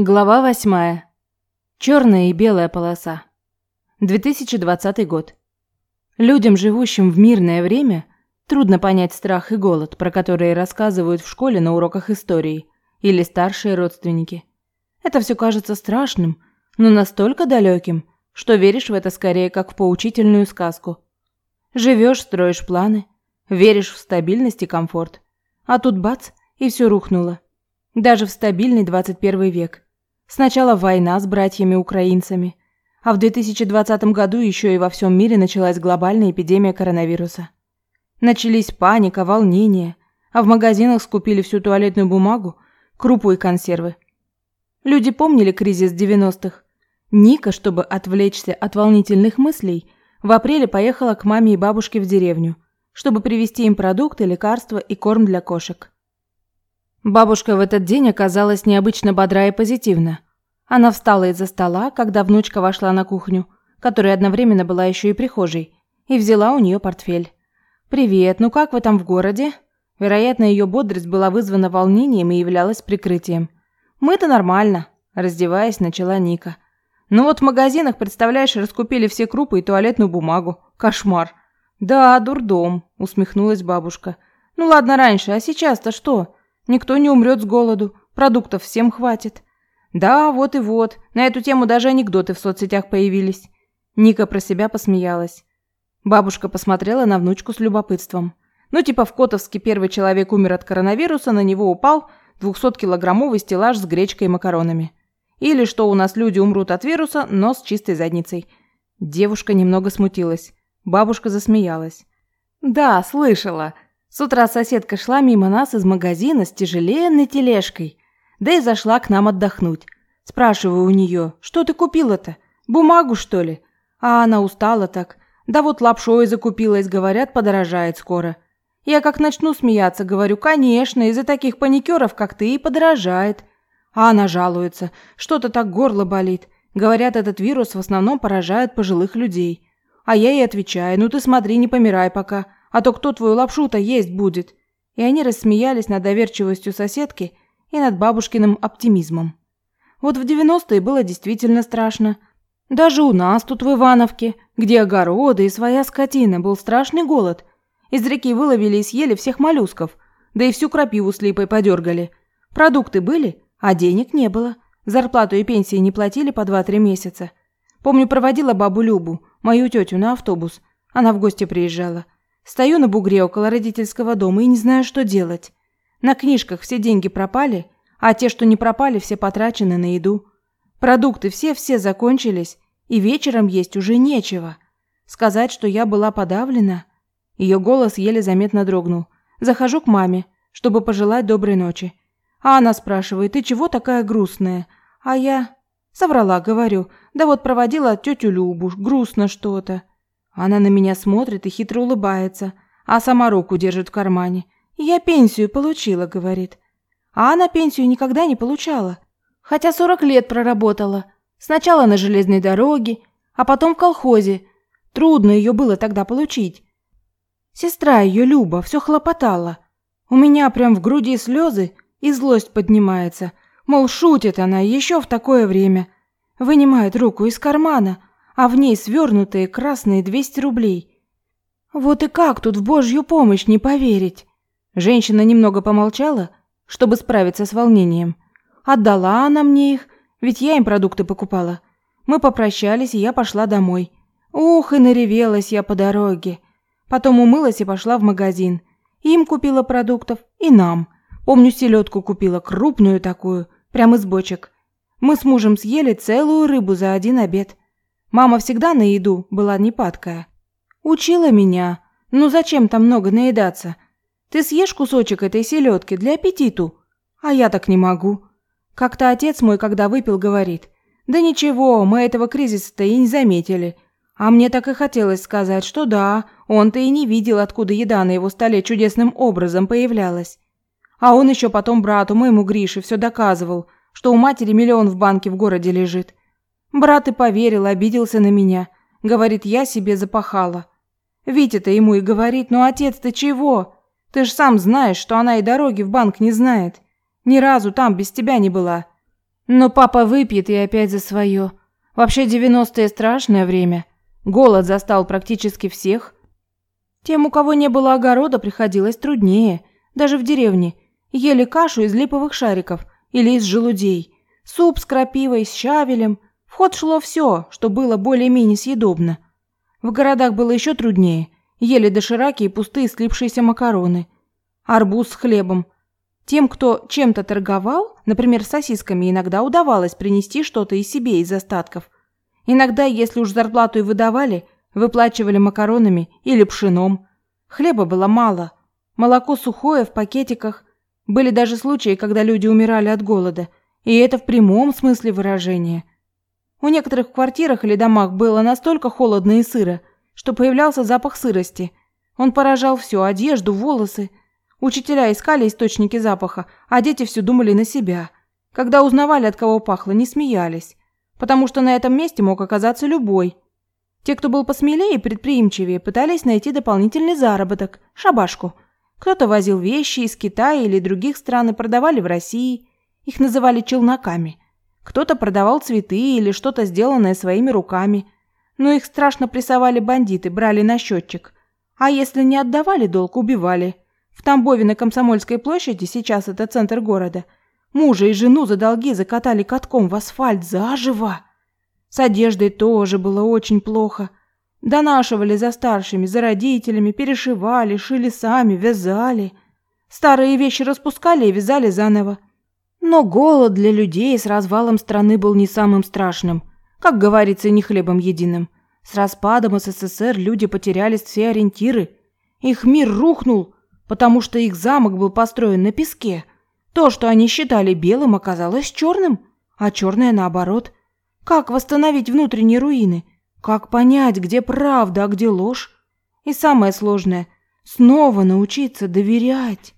Глава восьмая. Черная и белая полоса. 2020 год. Людям, живущим в мирное время, трудно понять страх и голод, про которые рассказывают в школе на уроках истории или старшие родственники. Это все кажется страшным, но настолько далеким, что веришь в это скорее как в поучительную сказку. Живешь, строишь планы, веришь в стабильность и комфорт. А тут бац, и все рухнуло. Даже в стабильный 21 век. Сначала война с братьями-украинцами, а в 2020 году еще и во всем мире началась глобальная эпидемия коронавируса. Начались паника, волнение, а в магазинах скупили всю туалетную бумагу, крупу и консервы. Люди помнили кризис 90-х. Ника, чтобы отвлечься от волнительных мыслей, в апреле поехала к маме и бабушке в деревню, чтобы привезти им продукты, лекарства и корм для кошек. Бабушка в этот день оказалась необычно бодра и позитивна. Она встала из-за стола, когда внучка вошла на кухню, которая одновременно была еще и прихожей, и взяла у нее портфель. «Привет, ну как вы там в городе?» Вероятно, ее бодрость была вызвана волнением и являлась прикрытием. «Мы-то нормально», – раздеваясь, начала Ника. «Ну вот в магазинах, представляешь, раскупили все крупы и туалетную бумагу. Кошмар». «Да, дурдом», – усмехнулась бабушка. «Ну ладно раньше, а сейчас-то что? Никто не умрет с голоду, продуктов всем хватит. Да, вот и вот. На эту тему даже анекдоты в соцсетях появились. Ника про себя посмеялась. Бабушка посмотрела на внучку с любопытством. Ну, типа в Котовске первый человек умер от коронавируса, на него упал 200-килограммовый стеллаж с гречкой и макаронами. Или что у нас люди умрут от вируса, но с чистой задницей. Девушка немного смутилась. Бабушка засмеялась. «Да, слышала. С утра соседка шла мимо нас из магазина с тяжеленной тележкой. Да и зашла к нам отдохнуть. Спрашиваю у нее, что ты купила-то? Бумагу, что ли? А она устала так. Да вот лапшой закупилась, говорят, подорожает скоро. Я как начну смеяться, говорю, конечно, из-за таких паникеров, как ты, и подорожает. А она жалуется, что-то так горло болит. Говорят, этот вирус в основном поражает пожилых людей. А я ей отвечаю, ну ты смотри, не помирай пока а то кто твою лапшу-то есть будет?» И они рассмеялись над доверчивостью соседки и над бабушкиным оптимизмом. Вот в девяностые было действительно страшно. Даже у нас тут в Ивановке, где огороды и своя скотина, был страшный голод. Из реки выловили и съели всех моллюсков, да и всю крапиву с липой подергали. Продукты были, а денег не было. Зарплату и пенсии не платили по 2-3 месяца. Помню, проводила бабу Любу, мою тетю, на автобус. Она в гости приезжала. Стою на бугре около родительского дома и не знаю, что делать. На книжках все деньги пропали, а те, что не пропали, все потрачены на еду. Продукты все-все закончились, и вечером есть уже нечего. Сказать, что я была подавлена? Ее голос еле заметно дрогнул. Захожу к маме, чтобы пожелать доброй ночи. А она спрашивает, ты чего такая грустная? А я... Соврала, говорю. Да вот проводила тетю Любу, грустно что-то. Она на меня смотрит и хитро улыбается, а сама руку держит в кармане. «Я пенсию получила», — говорит. А она пенсию никогда не получала. Хотя 40 лет проработала. Сначала на железной дороге, а потом в колхозе. Трудно ее было тогда получить. Сестра ее, Люба, все хлопотала. У меня прям в груди слезы и злость поднимается. Мол, шутит она еще в такое время. Вынимает руку из кармана, а в ней свернутые красные 200 рублей. Вот и как тут в Божью помощь не поверить? Женщина немного помолчала, чтобы справиться с волнением. Отдала она мне их, ведь я им продукты покупала. Мы попрощались, и я пошла домой. Ух, и наревелась я по дороге. Потом умылась и пошла в магазин. Им купила продуктов, и нам. Помню, селедку купила, крупную такую, прямо из бочек. Мы с мужем съели целую рыбу за один обед. Мама всегда на еду была непадкая. Учила меня. Ну зачем там много наедаться? Ты съешь кусочек этой селедки для аппетиту. А я так не могу. Как-то отец мой, когда выпил, говорит. Да ничего, мы этого кризиса-то и не заметили. А мне так и хотелось сказать, что да, он-то и не видел, откуда еда на его столе чудесным образом появлялась. А он еще потом брату моему Грише все доказывал, что у матери миллион в банке в городе лежит. Брат и поверил, обиделся на меня. Говорит, я себе запахала. Витя-то ему и говорит, ну отец-то чего? Ты ж сам знаешь, что она и дороги в банк не знает. Ни разу там без тебя не была. Но папа выпьет и опять за свое. Вообще девяностые страшное время. Голод застал практически всех. Тем, у кого не было огорода, приходилось труднее. Даже в деревне. Ели кашу из липовых шариков или из желудей. Суп с крапивой, с щавелем. В ход шло все, что было более-менее съедобно. В городах было еще труднее. Ели дошираки и пустые слипшиеся макароны. Арбуз с хлебом. Тем, кто чем-то торговал, например, сосисками, иногда удавалось принести что-то и себе из остатков. Иногда, если уж зарплату и выдавали, выплачивали макаронами или пшеном. Хлеба было мало. Молоко сухое в пакетиках. Были даже случаи, когда люди умирали от голода. И это в прямом смысле выражения – у некоторых квартирах или домах было настолько холодно и сыро, что появлялся запах сырости. Он поражал все – одежду, волосы. Учителя искали источники запаха, а дети все думали на себя. Когда узнавали, от кого пахло, не смеялись. Потому что на этом месте мог оказаться любой. Те, кто был посмелее и предприимчивее, пытались найти дополнительный заработок – шабашку. Кто-то возил вещи из Китая или других стран и продавали в России. Их называли челноками – кто-то продавал цветы или что-то сделанное своими руками. Но их страшно прессовали бандиты, брали на счетчик. А если не отдавали долг, убивали. В Тамбове на Комсомольской площади, сейчас это центр города, мужа и жену за долги закатали катком в асфальт заживо. С одеждой тоже было очень плохо. Донашивали за старшими, за родителями, перешивали, шили сами, вязали. Старые вещи распускали и вязали заново. Но голод для людей с развалом страны был не самым страшным. Как говорится, не хлебом единым. С распадом СССР люди потеряли все ориентиры. Их мир рухнул, потому что их замок был построен на песке. То, что они считали белым, оказалось черным, а черное наоборот. Как восстановить внутренние руины? Как понять, где правда, а где ложь? И самое сложное – снова научиться доверять.